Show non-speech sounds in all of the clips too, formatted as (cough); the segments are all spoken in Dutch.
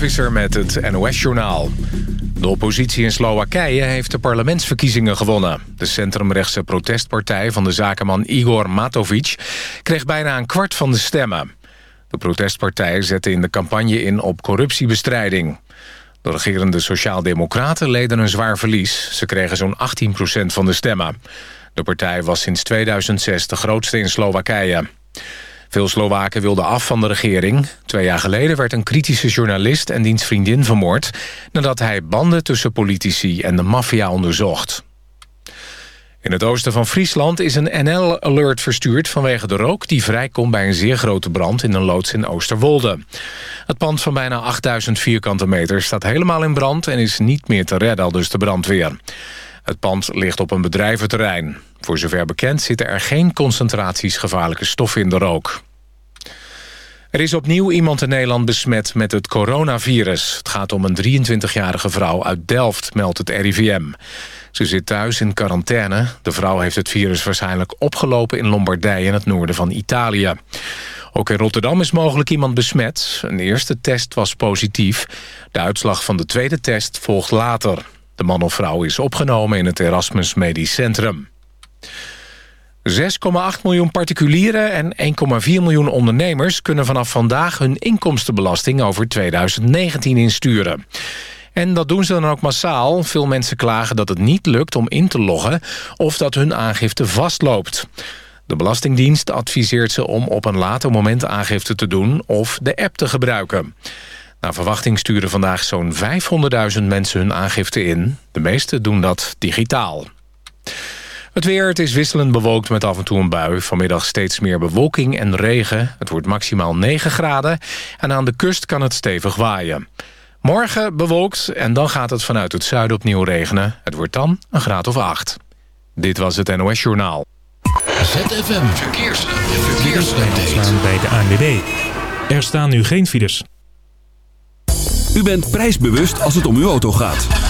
Visser met het NOS-journaal. De oppositie in Slowakije heeft de parlementsverkiezingen gewonnen. De centrumrechtse protestpartij van de zakenman Igor Matovic... kreeg bijna een kwart van de stemmen. De protestpartij zette in de campagne in op corruptiebestrijding. De regerende Sociaaldemocraten leden een zwaar verlies. Ze kregen zo'n 18% van de stemmen. De partij was sinds 2006 de grootste in Slowakije. Veel Slowaken wilden af van de regering. Twee jaar geleden werd een kritische journalist en diens vriendin vermoord... nadat hij banden tussen politici en de maffia onderzocht. In het oosten van Friesland is een NL-alert verstuurd vanwege de rook... die vrijkomt bij een zeer grote brand in een loods in Oosterwolde. Het pand van bijna 8000 vierkante meter staat helemaal in brand... en is niet meer te redden, al dus de brandweer. Het pand ligt op een bedrijventerrein. Voor zover bekend zitten er geen concentraties gevaarlijke stoffen in de rook. Er is opnieuw iemand in Nederland besmet met het coronavirus. Het gaat om een 23-jarige vrouw uit Delft, meldt het RIVM. Ze zit thuis in quarantaine. De vrouw heeft het virus waarschijnlijk opgelopen in Lombardije... in het noorden van Italië. Ook in Rotterdam is mogelijk iemand besmet. Een eerste test was positief. De uitslag van de tweede test volgt later. De man of vrouw is opgenomen in het Erasmus Medisch Centrum. 6,8 miljoen particulieren en 1,4 miljoen ondernemers... kunnen vanaf vandaag hun inkomstenbelasting over 2019 insturen. En dat doen ze dan ook massaal. Veel mensen klagen dat het niet lukt om in te loggen... of dat hun aangifte vastloopt. De Belastingdienst adviseert ze om op een later moment aangifte te doen... of de app te gebruiken. Naar verwachting sturen vandaag zo'n 500.000 mensen hun aangifte in. De meeste doen dat digitaal. Het weer, het is wisselend bewolkt met af en toe een bui. Vanmiddag steeds meer bewolking en regen. Het wordt maximaal 9 graden. En aan de kust kan het stevig waaien. Morgen bewolkt en dan gaat het vanuit het zuiden opnieuw regenen. Het wordt dan een graad of 8. Dit was het NOS Journaal. ZFM Verkeers. Verkeers. bij de ANWB. Er staan nu geen files. U bent prijsbewust als het om uw auto gaat.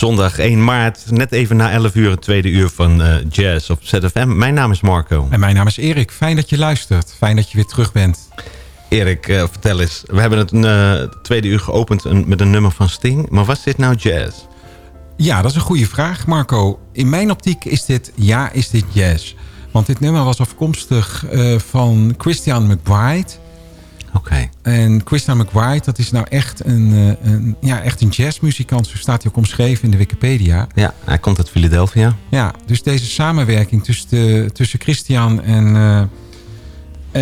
Zondag 1 maart, net even na 11 uur, het tweede uur van eh, Jazz op ZFM. Mijn naam is Marco. En mijn naam is Erik. Fijn dat je luistert. Fijn dat je weer terug bent. Erik, eh, vertel eens. We hebben het eh, tweede uur geopend een- met een nummer van Sting. Maar was dit nou jazz? Ja, dat is een goede vraag, Marco. In mijn optiek is dit, ja, is dit jazz. Want dit nummer was afkomstig van Christian McBride. Oké. En Christian McBride, dat is nou echt een, eh, een, ja, echt een jazzmuzikant. Zo staat hij ook omschreven in de Wikipedia. Ja, hij komt uit Philadelphia. Ja, dus deze samenwerking tussen, de, tussen Christian en, eh,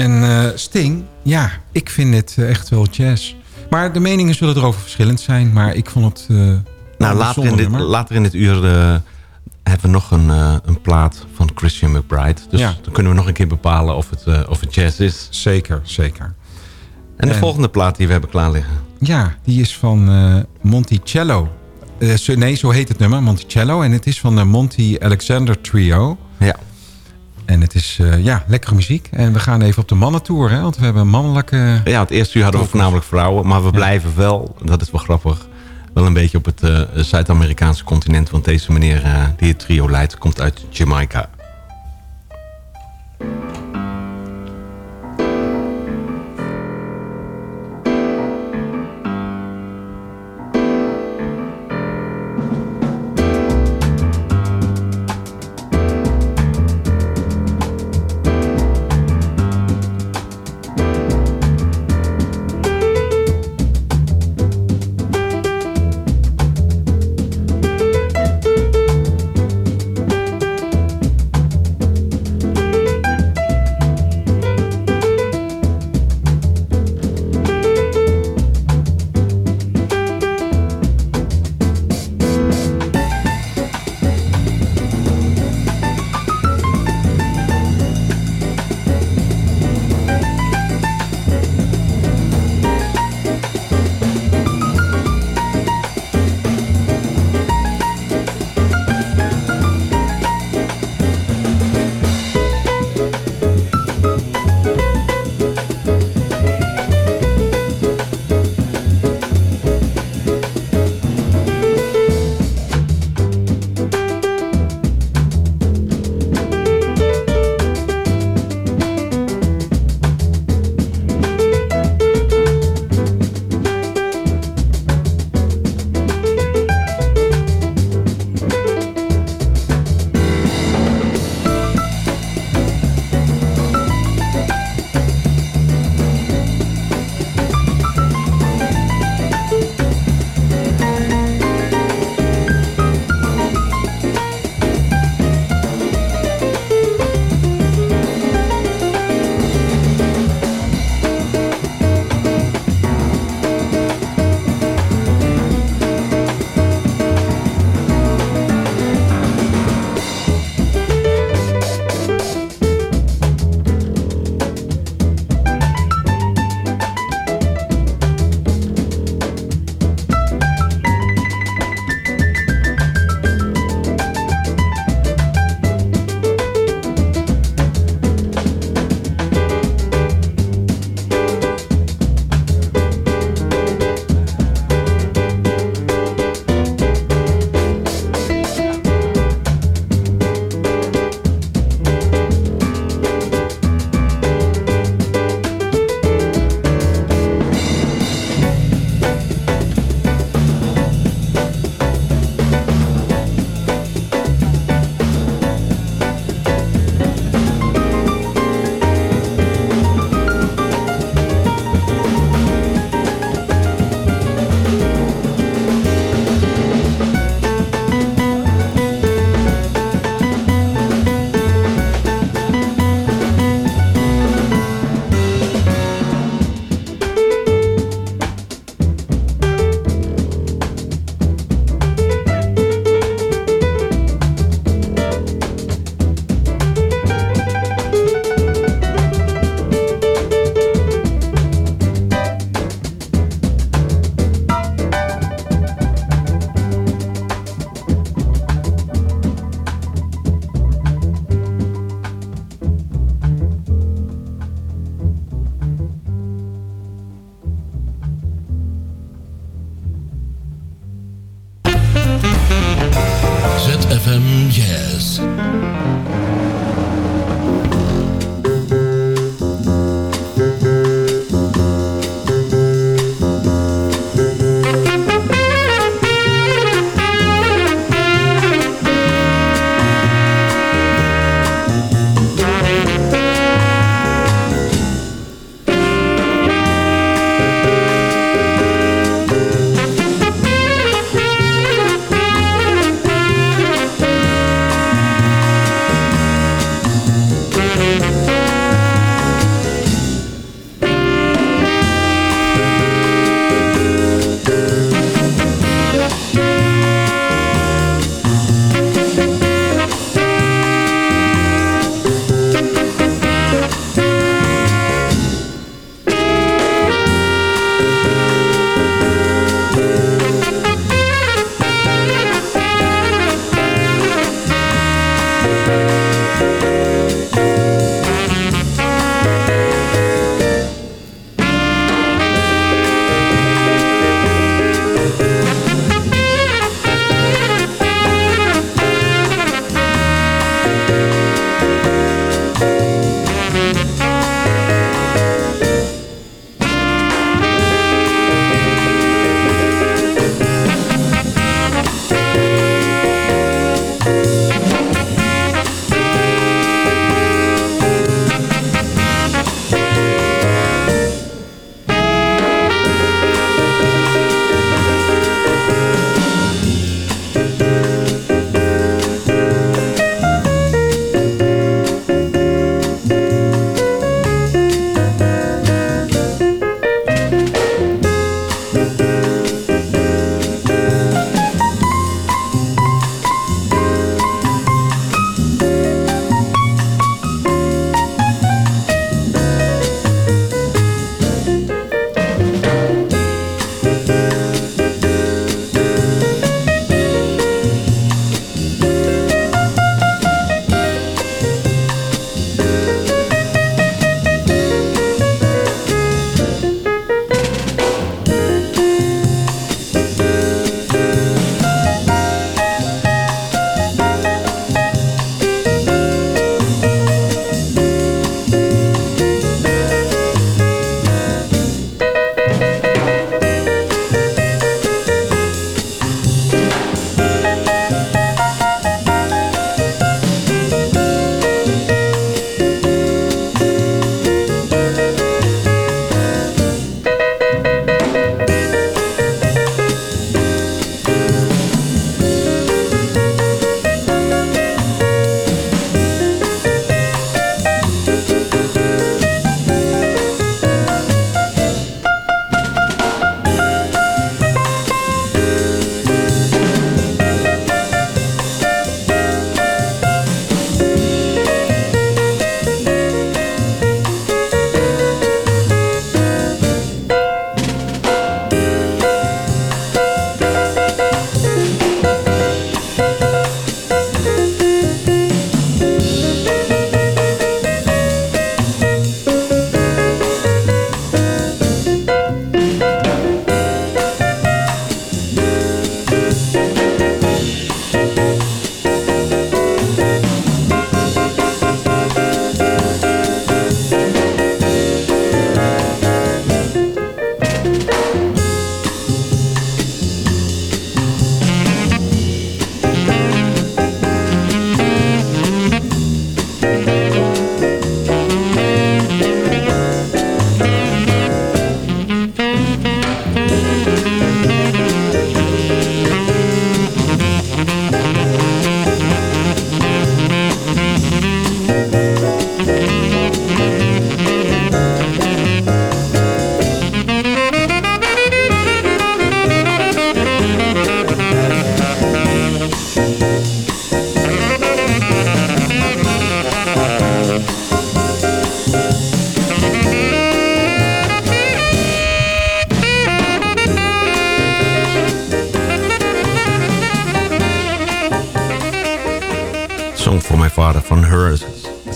en eh, Sting... ja, ik vind eh, echt wel jazz. Maar de meningen zullen erover verschillend zijn. Maar ik vond het... Nou, later in, dit, later in dit uur hebben we nog een, een plaat van Christian McBride. Dus Ja. dan kunnen we nog een keer bepalen of het, of het jazz is. Zeker, zeker. En de En- volgende plaat die we hebben klaar liggen. Ja, die is van eh, Monticello. Eh, nee, zo heet het nummer, Monticello. En het is van de Monty Alexander Trio. Ja. En het is, eh, ja, lekkere muziek. En we gaan even op de mannentour, hè. Want we hebben een mannelijke... Ja, het eerste uur hadden we voornamelijk vrouwen. Maar we blijven wel, dat is wel grappig... wel een beetje op het Zuid-Amerikaanse continent. Want deze meneer die het trio leidt, komt uit Jamaica. ZFM Jazz.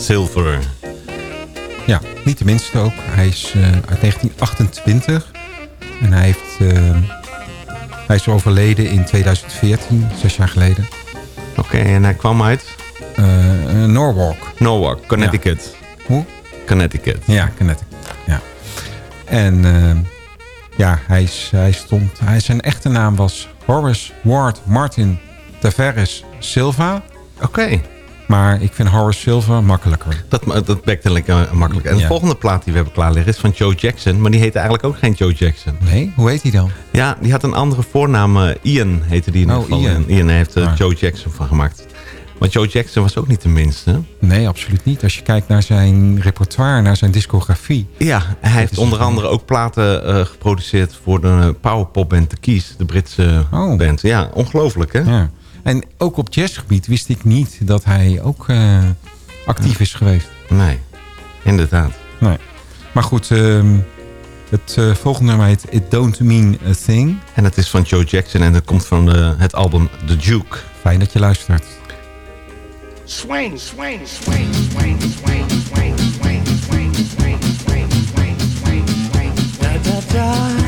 Silver. Ja, niet de minste ook. Hij is eh, uit 1928. En hij, heeft, eh, hij is overleden in 2014, zes jaar geleden. Oké, en hij kwam uit? Eh, eh, Norwalk. Norwalk, Connecticut. Hoe? Connecticut. Ja, Connecticut. Ja. En ja, hij, is, hij stond... Hij, zijn echte naam was Horace Ward Martin Tavares Silva. Oké. Maar ik vind Horace Silva makkelijker. Dat, dat bekt lekker makkelijk. En de volgende plaat die we hebben klaar liggen is van Joe Jackson. Maar die heette eigenlijk ook geen Joe Jackson. Nee? Hoe heet hij dan? Ja, die had een andere voornaam. eh, Ian heette die in Oh, ieder geval. Ian. Heeft er Ah. Joe Jackson van gemaakt. Maar Joe Jackson was ook niet de minste. Nee, absoluut niet. Als je kijkt naar zijn repertoire, naar zijn discografie. Ja, hij heeft onder een- andere ook platen eh, geproduceerd voor de powerpopband The Keys. De Britse Oh. band. Ja, ongelooflijk hè? Ja. En ook op jazzgebied wist ik niet dat hij ook eh, actief is geweest. Nee, inderdaad. Nee. Maar goed, ehm, het eh, volgende nummer heet It Don't Mean a Thing. En het is van Joe Jackson en het komt van de, het album The Duke. Fijn dat je luistert. Swing, swing, swing, swing, swing, swing, swing, swing, swing, swing, swing, swing, swing. Da da da.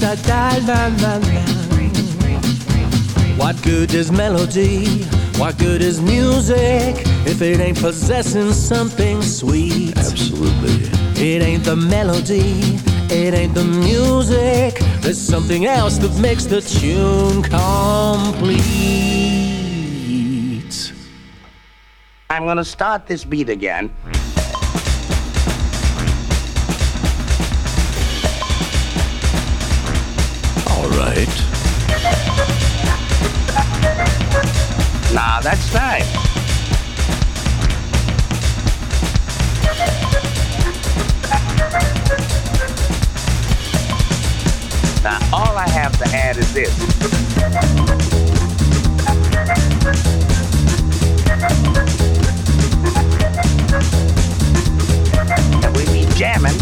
Da da da la la la. What good is melody? What good is music if it ain't possessing something sweet? Absolutely. It ain't the melody, it ain't the music. There's something else that makes the tune complete. I'm gonna start this beat again. All right. Now that's right. Now all I have to add is this. And we be jamming.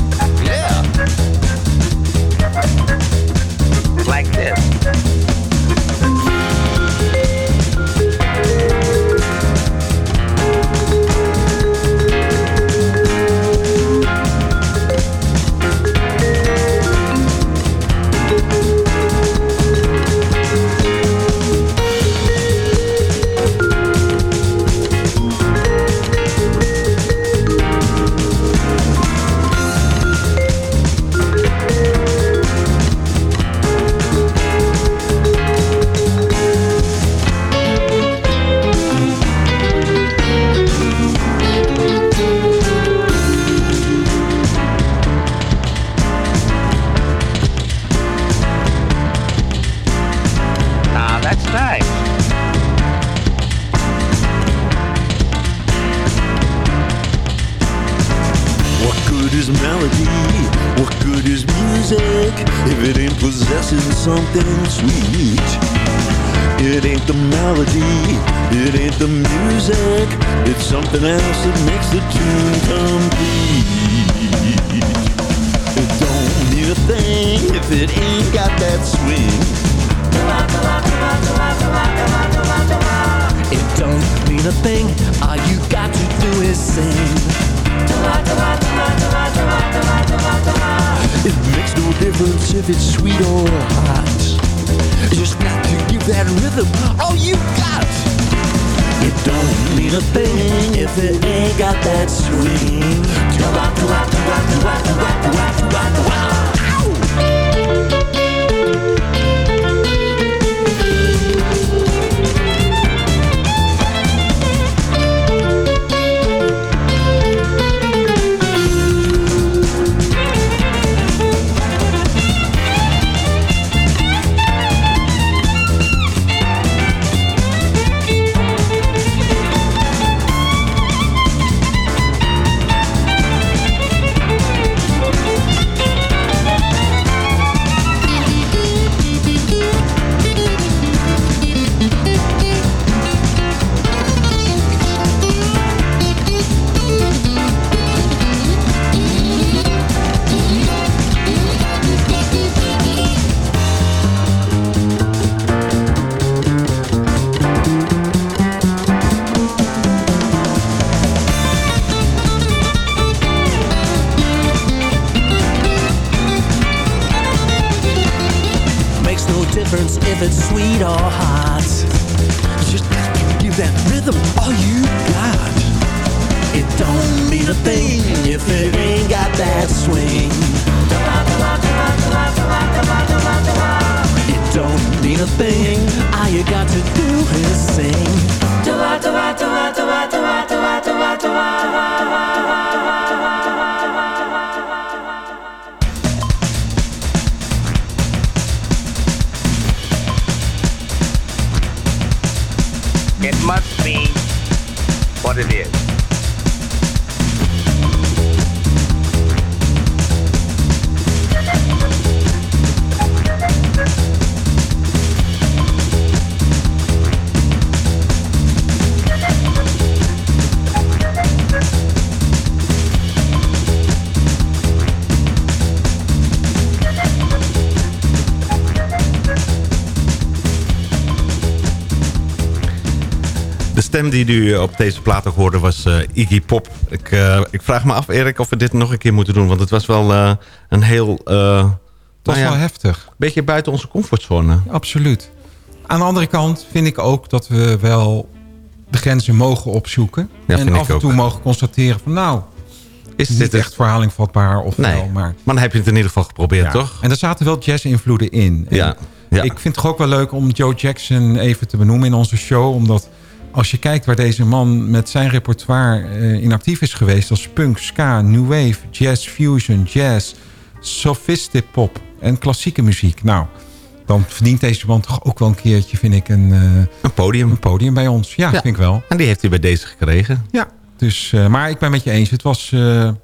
Yeah. Like this. Stem die u op deze plaat hoorde was eh, Iggy Pop. Ik, eh, ik vraag me af, Erik, of we dit nog een keer moeten doen. Want het was wel eh, een heel... Dat was nou ja, wel heftig. beetje buiten onze comfortzone. Absoluut. Aan de andere kant vind ik ook dat we wel de grenzen mogen opzoeken. Ja, en af en toe ook. mogen constateren van nou, Is dit echt verhaling vatbaar of Nee, wel. Maar, maar dan heb je het in ieder geval geprobeerd, Ja. toch? En er zaten wel jazz-invloeden in. En Ja, ja. Ik vind het toch ook wel leuk om Joe Jackson even te benoemen in onze show. Omdat als je kijkt waar deze man met zijn repertoire eh, in actief is geweest... als punk, ska, new wave, jazz, fusion, jazz, sophistippop en klassieke muziek. Nou, dan verdient deze man toch ook wel een keertje, vind ik, een, eh, Een podium. een podium bij ons. Ja, Ja. vind ik wel. En die heeft hij bij deze gekregen. Ja, dus, eh, maar ik ben met je eens. Het was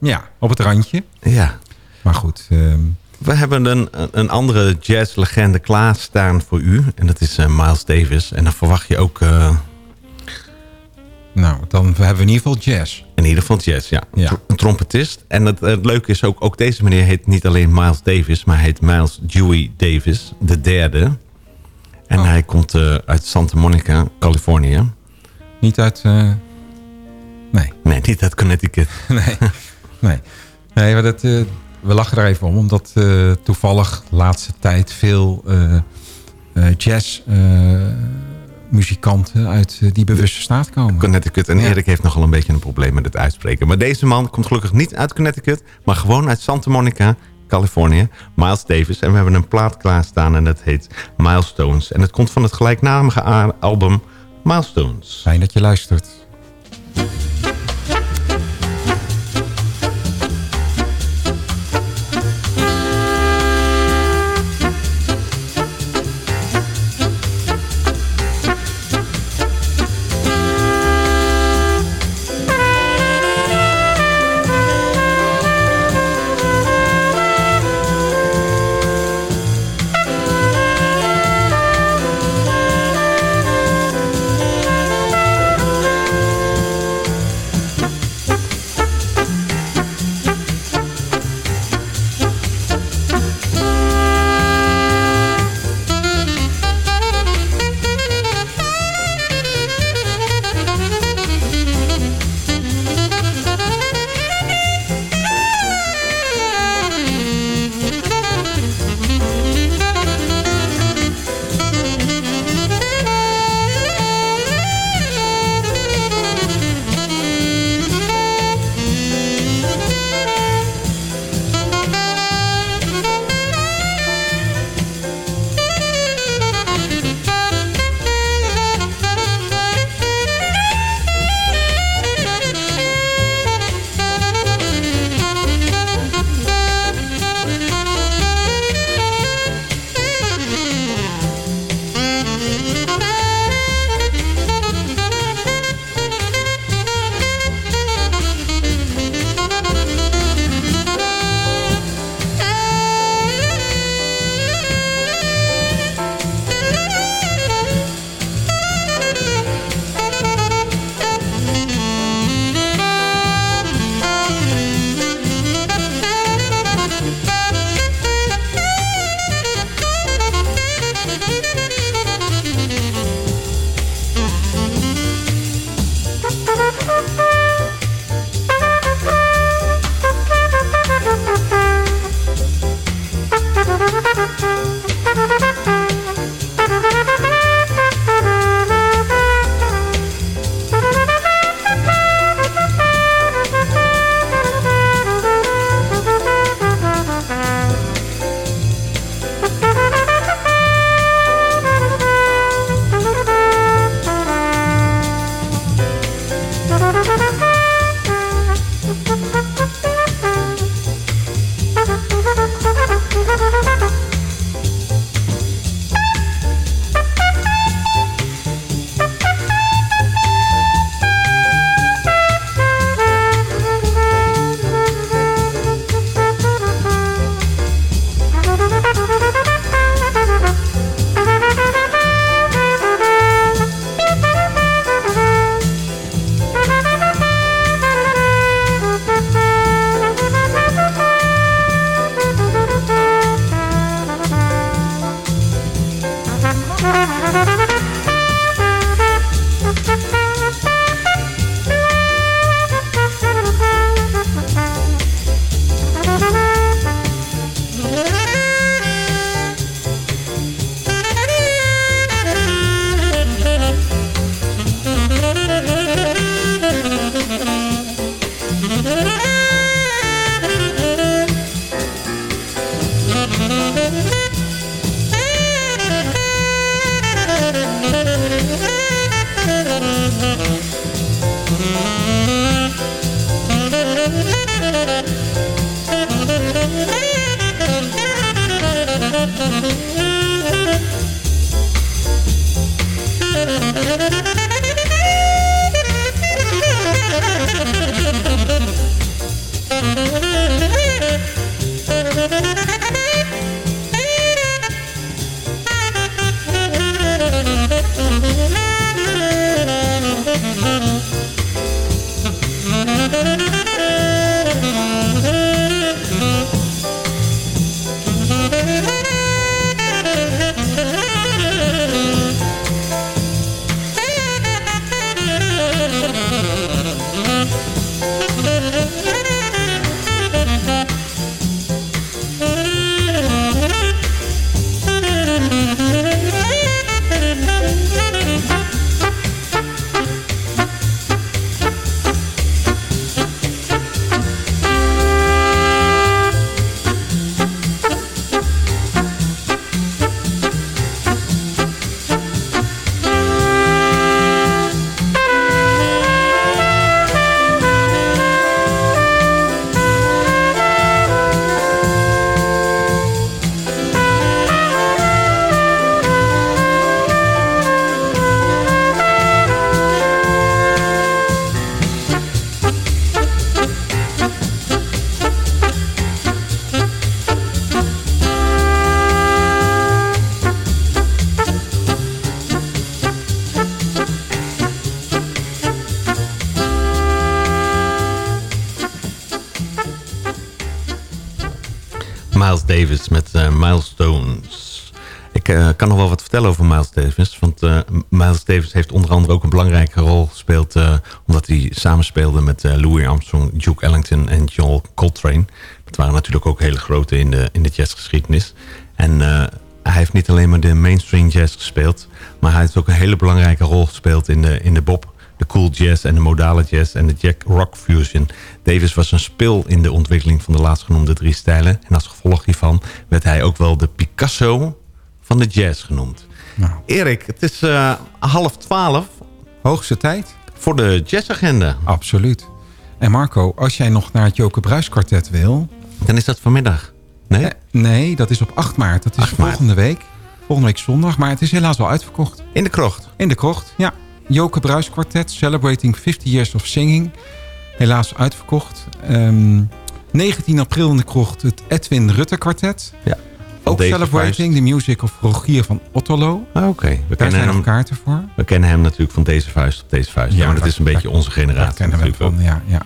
ja, op het randje. Ja. Maar goed, ehm, We hebben een, een andere jazzlegende klaarstaan voor u. En dat is Miles Davis. En dan verwacht je ook nou, dan hebben we in ieder geval jazz. in ieder geval jazz, ja. Ja. Een trompetist. En het, het leuke is ook, ook deze meneer heet niet alleen Miles Davis... maar hij heet Miles Dewey Davis, de derde. En Oh. hij komt eh, uit Santa Monica, Californië. Niet uit... eh, nee. Nee, niet uit Connecticut. (laughs) nee. nee. Nee, maar dat, eh, we lachen er even om. Omdat toevallig de laatste tijd veel jazz muzikanten uit eh, die bewuste staat komen. Connecticut. En Ja. Erik heeft nogal een beetje een probleem met het uitspreken. Maar deze man komt gelukkig niet uit Connecticut... maar gewoon uit Santa Monica, Californië. Miles Davis. En we hebben een plaat klaarstaan en dat heet Milestones. En het komt van het gelijknamige album Milestones. Fijn dat je luistert. Davis heeft onder andere ook een belangrijke rol gespeeld... eh, omdat hij samenspeelde met eh, Louis Armstrong, Duke Ellington en Joel Coltrane. Dat waren natuurlijk ook hele grote in de, in de jazzgeschiedenis. En eh, hij heeft niet alleen maar de mainstream jazz gespeeld... maar hij heeft ook een hele belangrijke rol gespeeld in de, in de bop de cool jazz en de modale jazz en de jack rock fusion. Davis was een spil in de ontwikkeling van de laatstgenoemde drie stijlen. En als gevolg hiervan werd hij ook wel de Picasso van de jazz genoemd. Erik, het is eh, half twaalf. Hoogste tijd. Voor de jazzagenda. Absoluut. En Marco, als jij nog naar het Joke Bruis kwartet wil... Dan is dat vanmiddag. Nee? nee, dat is op 8 maart. Dat is volgende week. Volgende week zondag. Maar het is helaas al uitverkocht. In de krocht? In de krocht, ja. Joke Bruis kwartet, celebrating 50 years of singing. Helaas uitverkocht. Ehm, 19 april in de krocht het Edwin Rutte kwartet. Ja. Ook celebrating the music of Rogier van Otterlo. Ah, Oké, we Daar kennen zijn nog hem. kaarten voor. We kennen hem natuurlijk van deze vuist op deze vuist. Ja, maar dat is een beetje onze generatie kennen we natuurlijk van, ja, ja.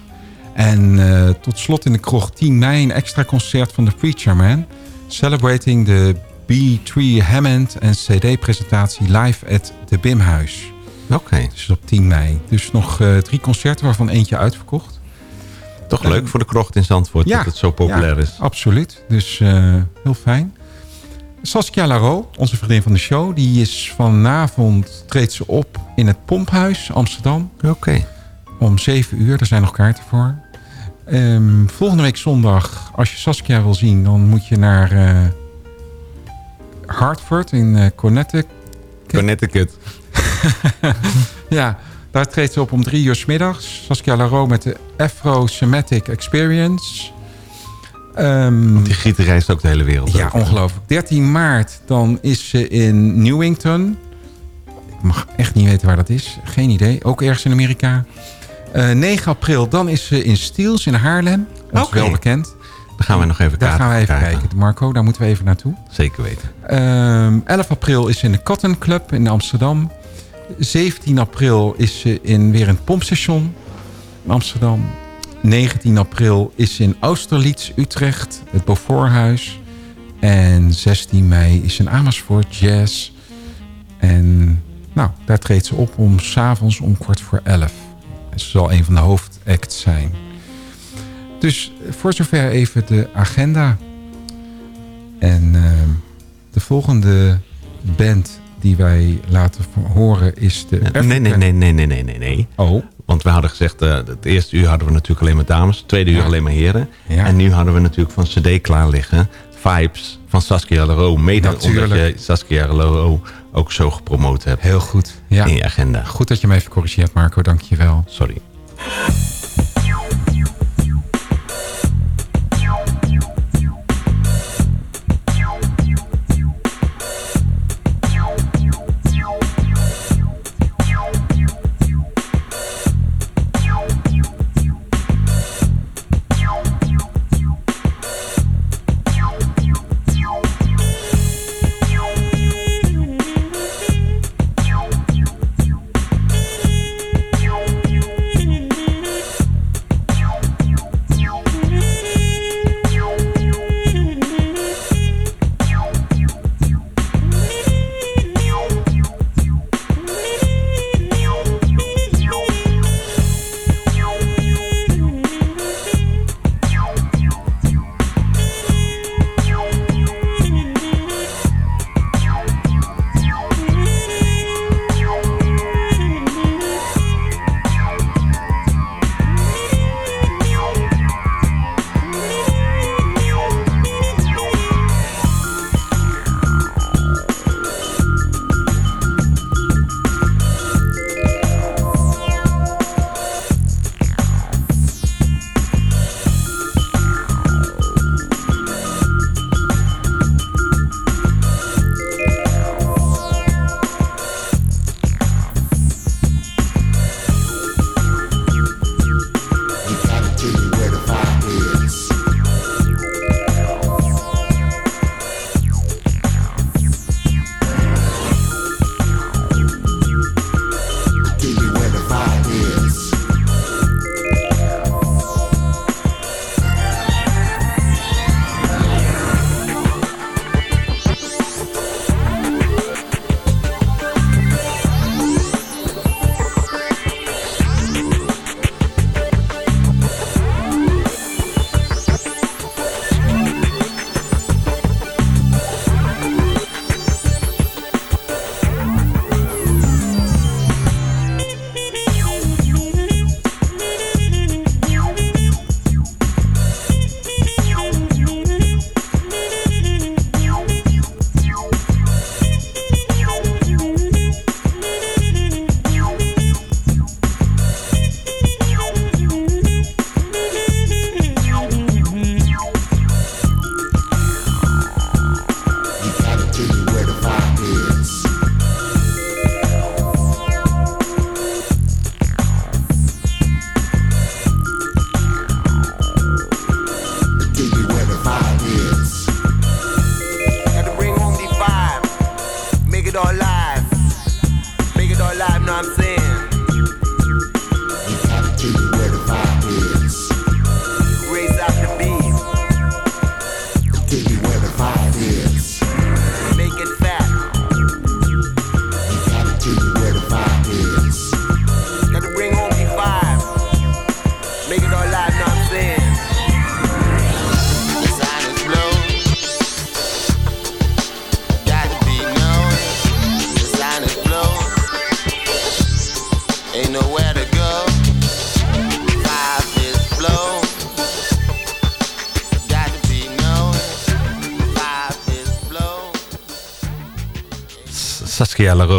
En eh, tot slot in de krocht 10 mei een extra concert van The Preacher Man. Celebrating de B3 Hammond en CD-presentatie live at de Bimhuis. Oké. Dus op 10 mei. Dus nog eh, drie concerten waarvan eentje uitverkocht. Toch leuk voor de krocht in Zandvoort dat het zo populair ja, is. absoluut. Dus eh, heel fijn. Saskia Laro, onze vriendin van de show... die is vanavond, treedt ze op in het Pomphuis Amsterdam. Oké. Om 7 uur, daar zijn nog kaarten voor. Ehm, volgende week zondag, als je Saskia wil zien... dan moet je naar eh, Hartford in eh Connecticut. Connecticut. (laughs) ja, daar treedt ze op om drie uur 's middags. Saskia Laro met de Afro-Semitic Experience. Ehm, Die Gieten reist ook de hele wereld ja, over. ongelooflijk. 13 maart, dan is ze in Newington. Ik mag echt niet weten waar dat is. Geen idee. Ook ergens in Amerika. Eh 9 april, dan is ze in Stiels in Haarlem. Dat is wel bekend. Daar gaan we nog even Daar kaarten gaan we even krijgen. kijken. Marco, daar moeten we even naartoe. Zeker weten. Ehm 11 april is ze in de Cotton Club in Amsterdam. 17 april is ze in, weer in het pompstation in Amsterdam. 19 april is in Austerlitz, Utrecht, het Beauforthuis. En 16 mei is in Amersfoort, Jazz. En nou, daar treedt ze op om s'avonds om kwart voor 11. En ze zal een van de hoofdacts zijn. Dus voor zover even de agenda. En ehm, de volgende band die wij laten horen is de... Nee, nee, nee, nee, nee, nee, nee, nee. Oh. Want we hadden gezegd, eh, het eerste uur hadden we natuurlijk alleen maar dames. Het tweede uur Ja. alleen maar heren. Ja. En nu hadden we natuurlijk van cd klaar liggen. Vibes van Saskia Laro. Mede omdat Natuurlijk. je Saskia Laro ook zo gepromoot hebt. Heel goed. Ja. In je agenda. Goed dat je me even corrigeert, Marco. Dank je wel. Sorry.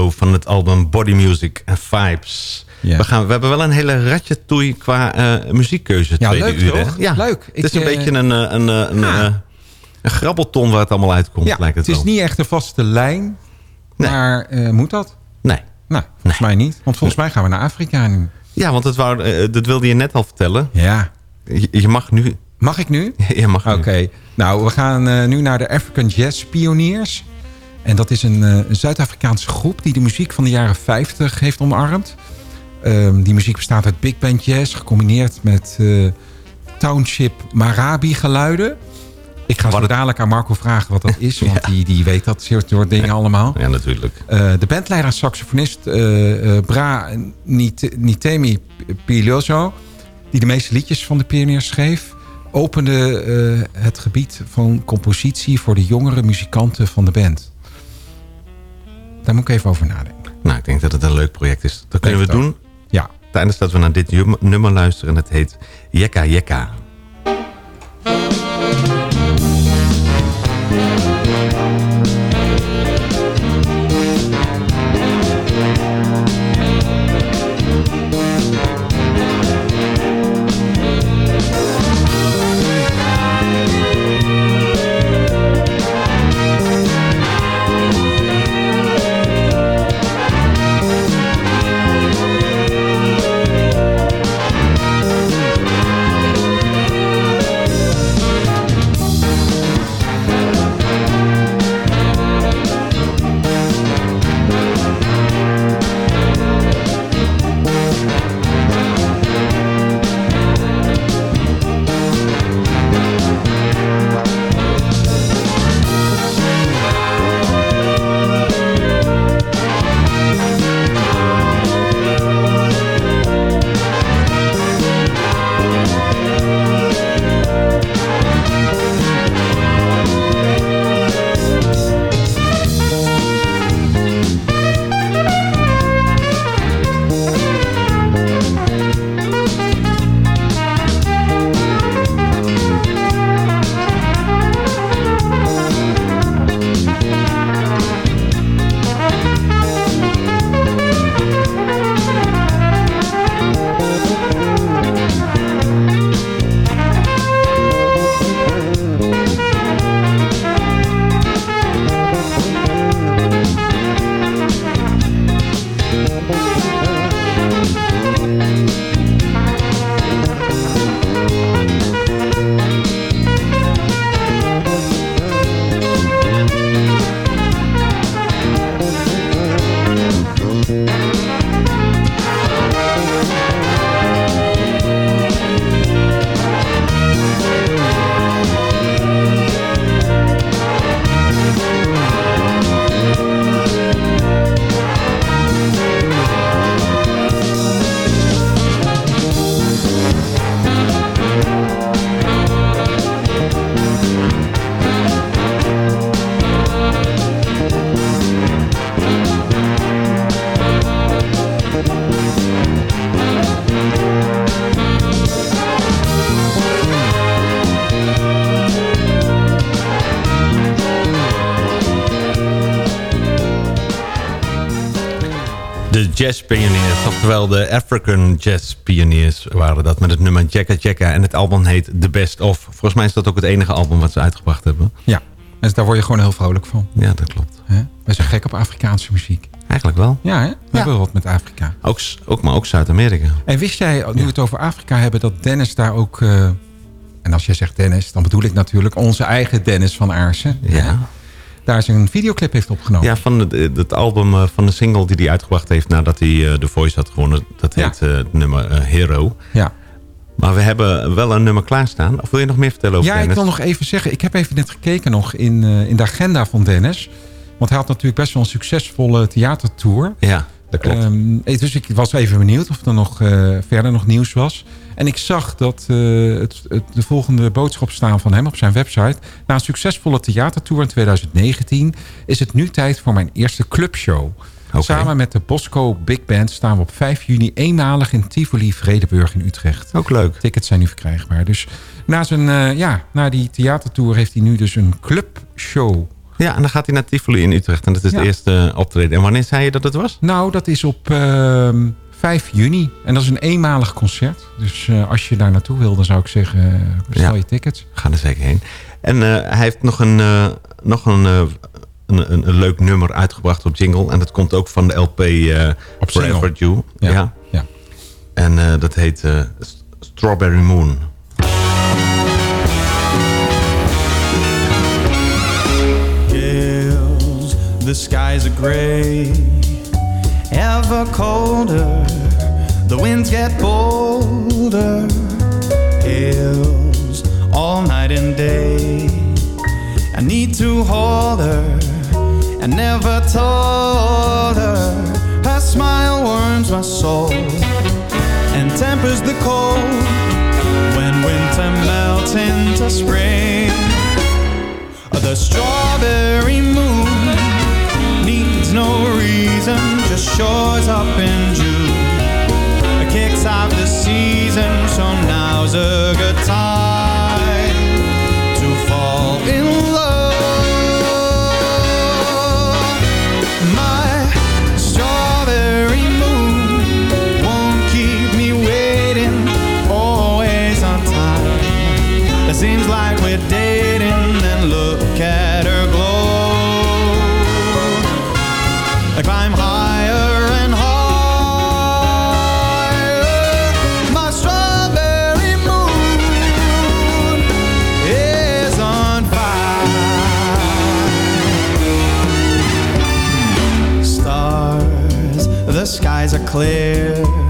Van het album Body Music and Vibes. Ja. We, gaan, we hebben wel een hele ratje qua eh, muziekkeuze Ja, tweede leuk uur. toch? Ja, Leuk. Het is Ik, een eh, beetje een, eh, een, een, Ja. een grabbelton waar het allemaal uitkomt, Ja, lijkt het, het is wel. niet echt een vaste lijn. Maar eh, moet dat? Nee. Nou, volgens mij niet. Want volgens mij gaan we naar Afrika nu. Ja, want dat, wou, dat wilde je net al vertellen. Ja. Je, je mag nu... Mag ik nu? (laughs) Je mag. Oké. Nou, we gaan nu naar de African Jazz Pioniers. En dat is een, eh, een Zuid-Afrikaanse groep die de muziek van de jaren 50 heeft omarmd. Ehm, die muziek bestaat uit big band jazz, gecombineerd met eh, township Marabi geluiden. Ik ga zo dadelijk aan Marco vragen wat dat (laughs) is, want die, die weet dat soort dingen allemaal. Ja, natuurlijk. Eh, de bandleider en saxofonist Bra Nit- Nitemi Piloso... die de meeste liedjes van de Pioniers schreef... opende het gebied van compositie... voor de jongere muzikanten van de band. Daar moet ik even over nadenken. Nou, ik denk dat het een leuk project is. Dat kunnen we doen. Ja. Tijdens dat we naar dit nummer luisteren. En het heet Jekka Jekka. Oftewel de African Jazz Pioneers waren dat met het nummer Jacka Jacka. En het album heet The Best Of. Volgens mij is dat ook het enige album wat ze uitgebracht hebben. Ja, dus daar word je gewoon heel vrolijk van. Ja, dat klopt. Wij zijn gek op Afrikaanse muziek. Eigenlijk wel. Ja, hè? we hebben wel wat met Afrika. Ook, ook maar ook Zuid-Amerika. En wist jij, nu we het over Afrika hebben, dat Dennis daar ook... eh, en als jij zegt Dennis, dan bedoel ik natuurlijk onze eigen Dennis van Aarsen. Ja. Daar zijn videoclip heeft opgenomen. Ja, van het, het album eh, van de single die hij uitgebracht heeft nadat hij eh, The Voice had gewonnen. Dat heet eh, het nummer Hero. Ja. Maar we hebben wel een nummer klaarstaan. Of wil je nog meer vertellen over Ja, ik Dennis? wil nog even zeggen, ik heb even net gekeken nog in, in de agenda van Dennis. Want hij had natuurlijk best wel een succesvolle theatertour. Ja, dat klopt. Ehm, eh, dus ik was even benieuwd of er nog eh, verder nog nieuws was. En ik zag dat eh, het, het, de volgende boodschap staan van hem op zijn website. Na een succesvolle theatertour in 2019 is het nu tijd voor mijn eerste clubshow. Samen met de Bosco Big Band staan we op 5 juni eenmalig in Tivoli Vredeburg in Utrecht. Ook leuk. Tickets zijn nu verkrijgbaar. Dus na, zijn, eh, ja, na die theatertour heeft hij nu dus een clubshow Ja, en dan gaat hij naar Tivoli in Utrecht. En dat is Ja. de eerste optreden. En wanneer zei je dat het was? Nou, dat is op ehm 5 juni. En dat is een eenmalig concert. Dus eh, als je daar naartoe wil, dan zou ik zeggen, eh, bestel Ja. je tickets. Ga er zeker heen. En eh, hij heeft nog een, eh, nog een, eh, een, een, leuk nummer uitgebracht op jingle. En dat komt ook van de LP eh Op Forever. You. Ja, ja. En eh, dat heet eh, St- Strawberry Moon. The skies are gray, ever colder. The winds get bolder. Hails all night and day. I need to hold her. I never told her. Her smile warms my soul and tempers the cold when winter melts into spring. The strawberry moon no reason, just shows up in June. It kicks out the season, so now's a good time clear,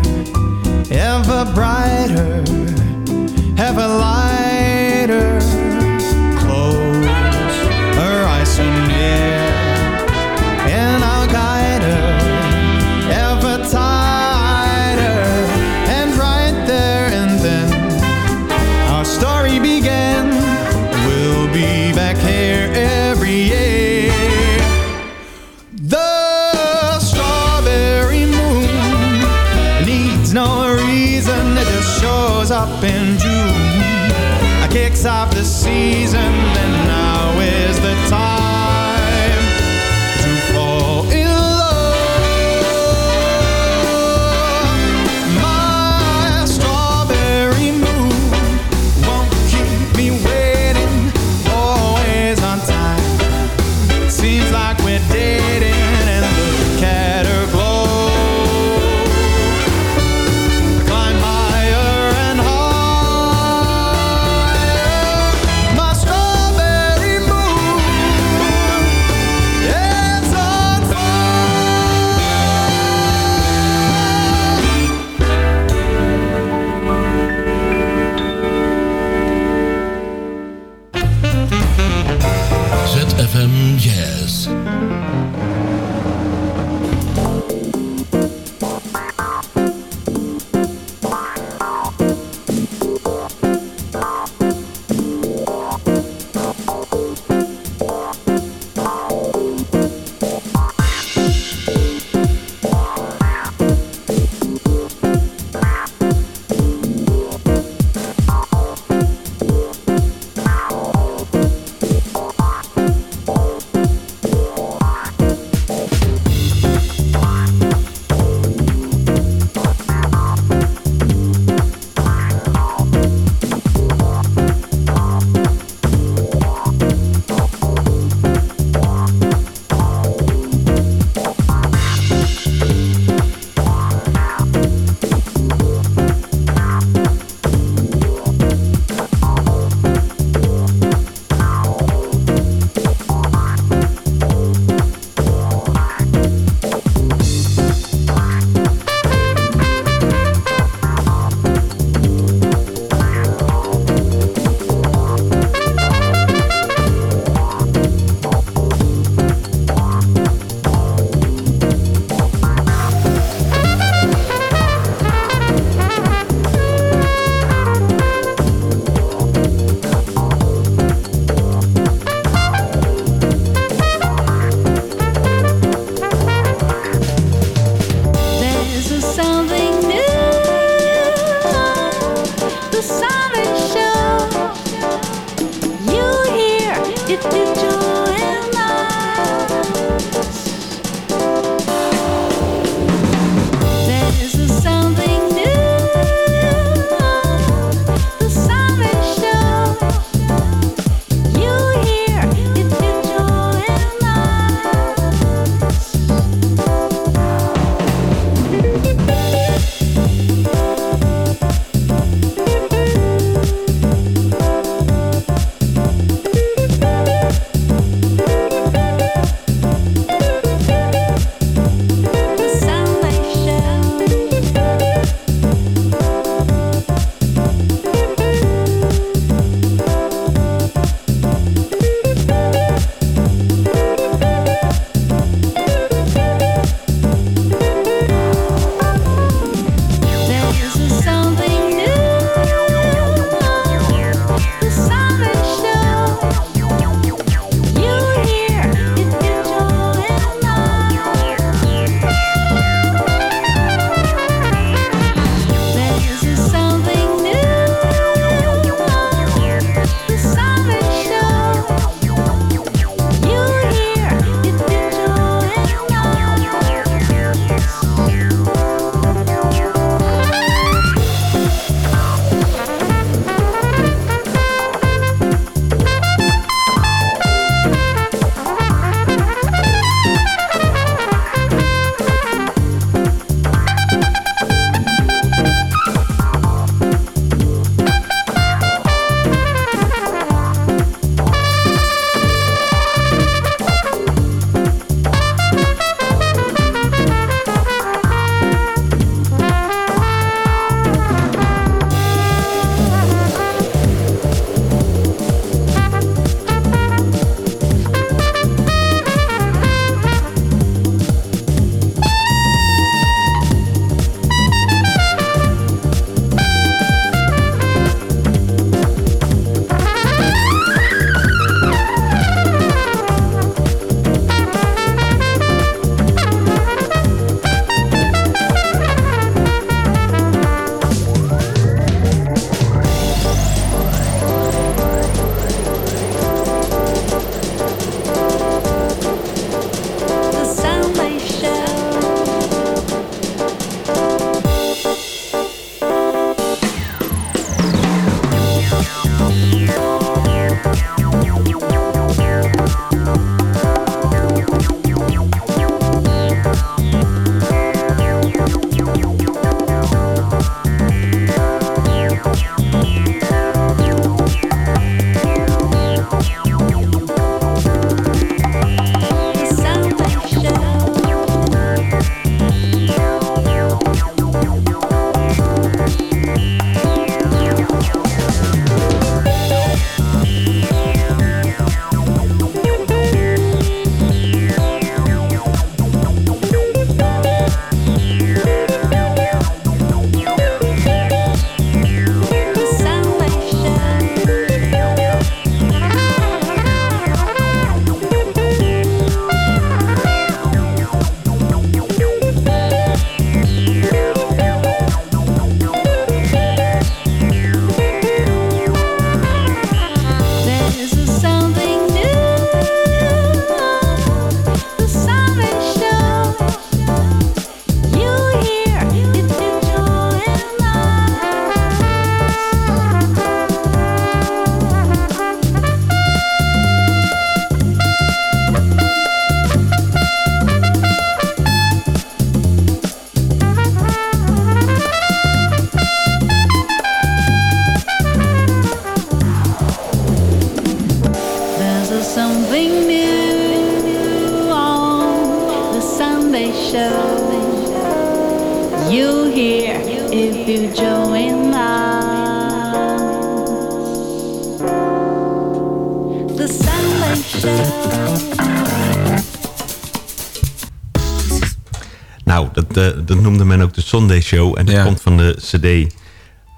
noemde men ook de Sunday Show. En dat komt van de cd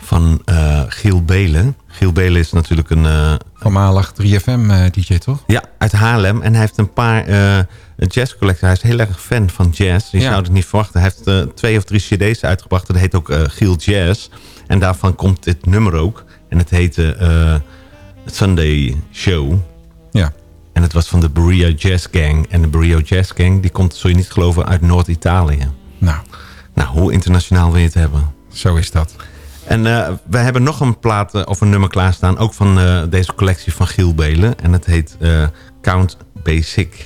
van eh, Giel Belen. Giel Belen is natuurlijk een... eh, Voormalig 3FM-dj, toch? ja, uit Haarlem. En hij heeft een paar eh jazzcollecten. Hij is heel erg fan van jazz. Je Ja. zou het niet verwachten. Hij heeft eh, twee of drie cd's uitgebracht. Dat heet ook eh, Giel Jazz. En daarvan komt dit nummer ook. En het heette eh, Sunday Show. Ja. En het was van de Berea Jazz Gang. En de Berea Jazz Gang, die komt, zul je niet geloven, uit Noord-Italië. Nou. Nou, hoe internationaal wil je het hebben? Zo is dat. En eh, we hebben nog een plaat eh, of een nummer klaarstaan. Ook van eh, deze collectie van Giel Belen. En het heet Count Basic.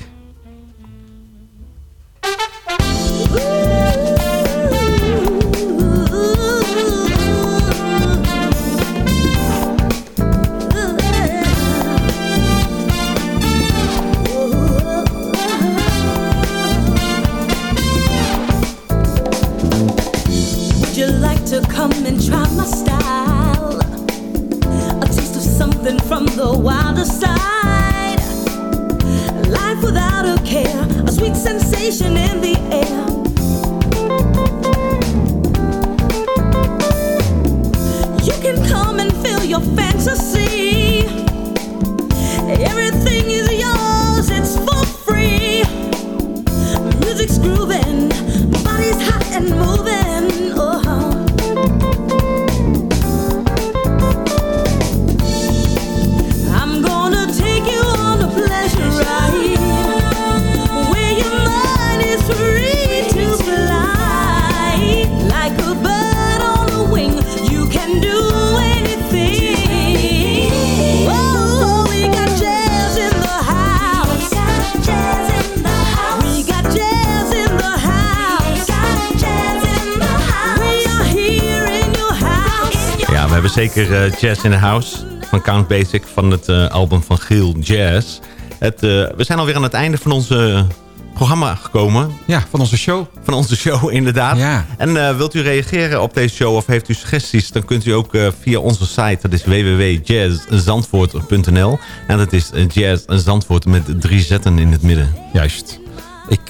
From the wilder side. Life without a care, a sweet sensation in the air. You can come and feel your fantasy. Everything is yours, it's for free. Music's grooving, zeker eh, Jazz in the House van Count Basic van het eh, album van Giel Jazz. Het, eh, we zijn alweer aan het einde van onze programma gekomen. Ja, van onze show. Van onze show, (laughs) inderdaad. Ja. En wilt u reageren op deze show of heeft u suggesties... dan kunt u ook via onze site, dat is www.jazzzandvoort.nl. En dat is Jazz Zandvoort met drie zetten in het midden. Juist. Ik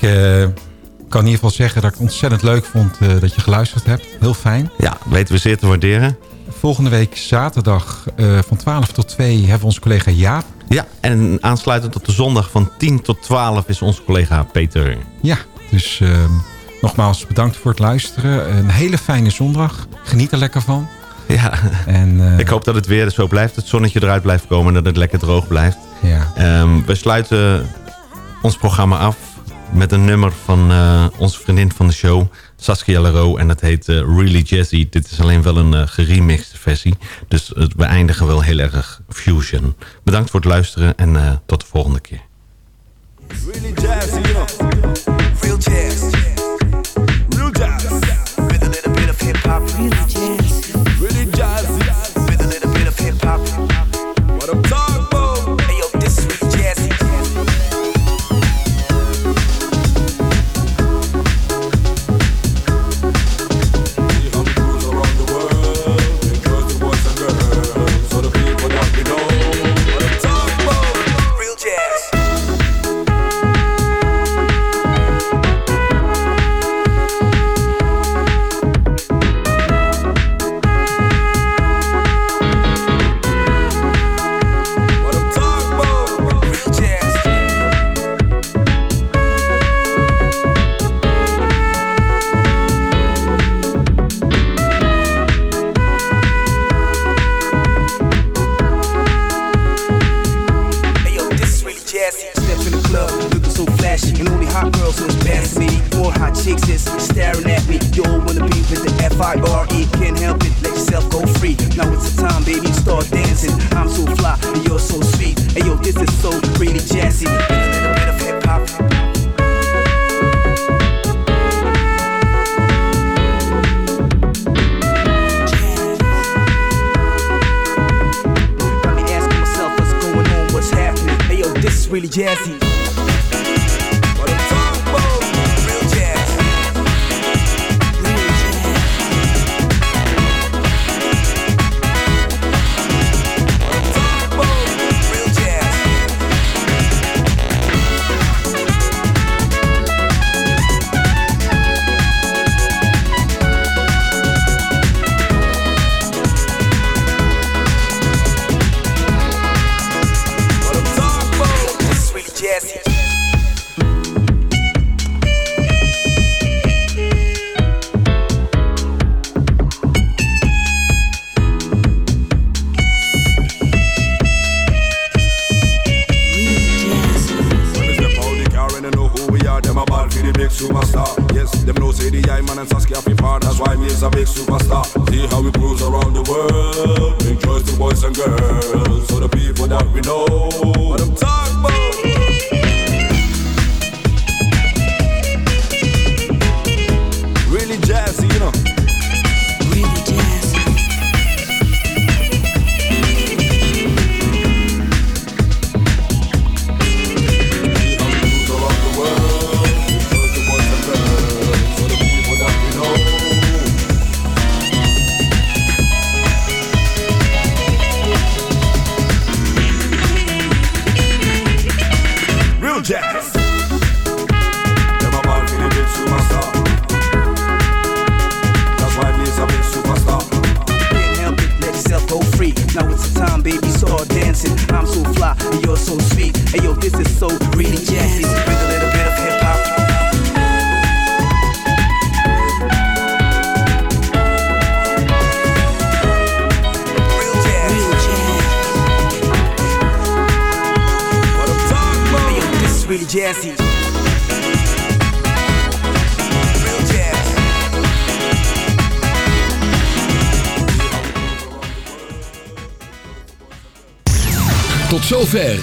kan in ieder geval zeggen dat ik het ontzettend leuk vond dat je geluisterd hebt. Heel fijn. Ja, weten we zeer te waarderen. Volgende week zaterdag eh, van 12 tot 2 hebben we onze collega Jaap. Ja, en aansluitend op de zondag van 10 tot 12 is onze collega Peter. Ja, dus eh, nogmaals bedankt voor het luisteren. Een hele fijne zondag. Geniet er lekker van. Ja, en, eh, ik hoop dat het weer zo blijft. Het zonnetje eruit blijft komen en dat het lekker droog blijft. Ja. Ehm, we sluiten ons programma af met een nummer van eh, onze vriendin van de show, Saskia Leroux. En dat heet eh, Really Jazzy. Dit is alleen wel een eh, geremixte versie. Dus eh, we eindigen wel heel erg fusion. Bedankt voor het luisteren en tot de volgende keer. Really jazzy.